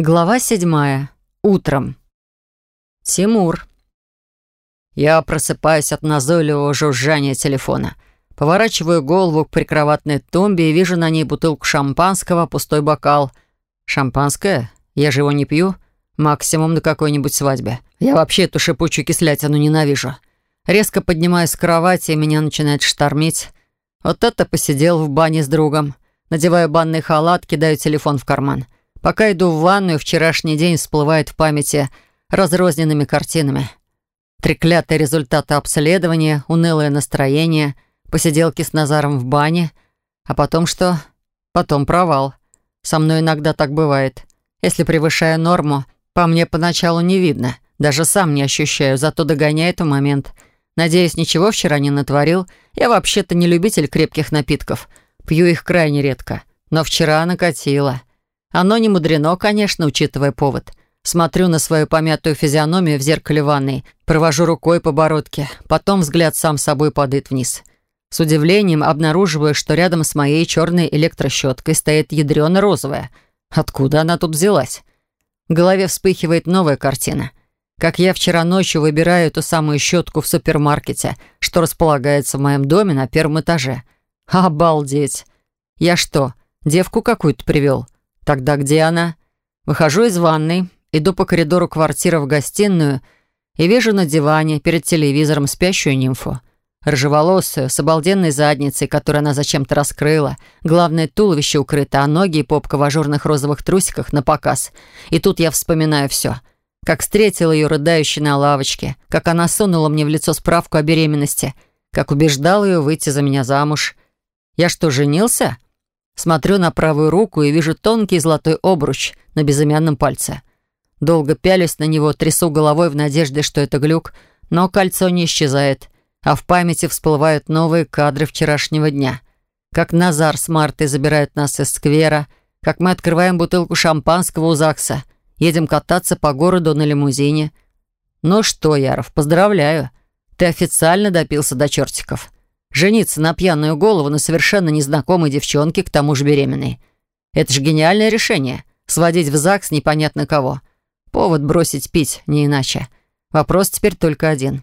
Глава седьмая. Утром. Тимур. Я просыпаюсь от назойливого жужжания телефона. Поворачиваю голову к прикроватной тумбе и вижу на ней бутылку шампанского, пустой бокал. Шампанское? Я же его не пью. Максимум на какой-нибудь свадьбе. Я вообще эту шипучую кислятину ненавижу. Резко поднимаюсь с кровати, и меня начинает штормить. Вот это посидел в бане с другом. Надеваю банный халат, кидаю телефон в карман — Пока иду в ванную, вчерашний день всплывает в памяти разрозненными картинами. Треклятые результаты обследования, унылое настроение, посиделки с Назаром в бане. А потом что? Потом провал. Со мной иногда так бывает. Если превышаю норму, по мне поначалу не видно. Даже сам не ощущаю, зато догоняет в момент. Надеюсь, ничего вчера не натворил. Я вообще-то не любитель крепких напитков. Пью их крайне редко. Но вчера накатило. Оно не мудрено, конечно, учитывая повод. Смотрю на свою помятую физиономию в зеркале ванной, провожу рукой по бородке, потом взгляд сам собой падает вниз. С удивлением обнаруживаю, что рядом с моей черной электрощеткой стоит ядрено-розовая. Откуда она тут взялась? В голове вспыхивает новая картина. Как я вчера ночью выбираю эту самую щетку в супермаркете, что располагается в моем доме на первом этаже. Обалдеть! Я что, девку какую-то привел? Тогда где она? Выхожу из ванной, иду по коридору квартиры в гостиную и вижу на диване перед телевизором спящую нимфу. Рыжеволосую, с обалденной задницей, которую она зачем-то раскрыла. Главное, туловище укрыто, а ноги и попка в ажурных розовых трусиках на показ. И тут я вспоминаю все. Как встретила ее рыдающей на лавочке, как она сунула мне в лицо справку о беременности, как убеждала ее выйти за меня замуж. Я что, женился? Смотрю на правую руку и вижу тонкий золотой обруч на безымянном пальце. Долго пялюсь на него, трясу головой в надежде, что это глюк, но кольцо не исчезает, а в памяти всплывают новые кадры вчерашнего дня. Как Назар с Мартой забирают нас из сквера, как мы открываем бутылку шампанского у ЗАГСа, едем кататься по городу на лимузине. Ну что, Яров, поздравляю, ты официально допился до чертиков. Жениться на пьяную голову на совершенно незнакомой девчонке, к тому же беременной. Это же гениальное решение — сводить в ЗАГС непонятно кого. Повод бросить пить, не иначе. Вопрос теперь только один.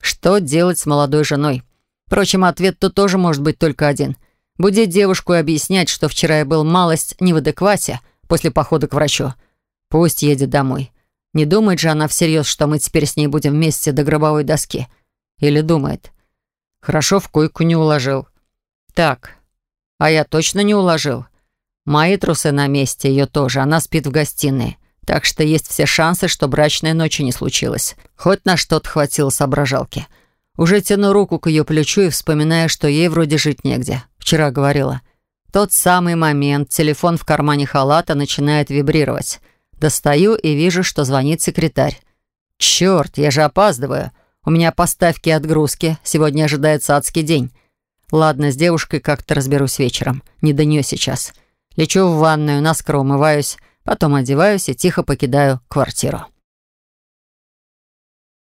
Что делать с молодой женой? Впрочем, ответ тут тоже может быть только один. Будить девушку и объяснять, что вчера я был малость не в адеквате после похода к врачу. Пусть едет домой. Не думает же она всерьез, что мы теперь с ней будем вместе до гробовой доски. Или думает. Хорошо в койку не уложил. Так, а я точно не уложил. Мои трусы на месте, ее тоже. Она спит в гостиной. Так что есть все шансы, что брачной ночи не случилось. Хоть на что-то хватило соображалки. Уже тяну руку к ее плечу и вспоминаю, что ей вроде жить негде. Вчера говорила. Тот самый момент телефон в кармане халата начинает вибрировать. Достаю и вижу, что звонит секретарь. «Черт, я же опаздываю!» У меня поставки и отгрузки. Сегодня ожидается адский день. Ладно, с девушкой как-то разберусь вечером. Не до нее сейчас. Лечу в ванную, наскоро умываюсь, потом одеваюсь и тихо покидаю квартиру.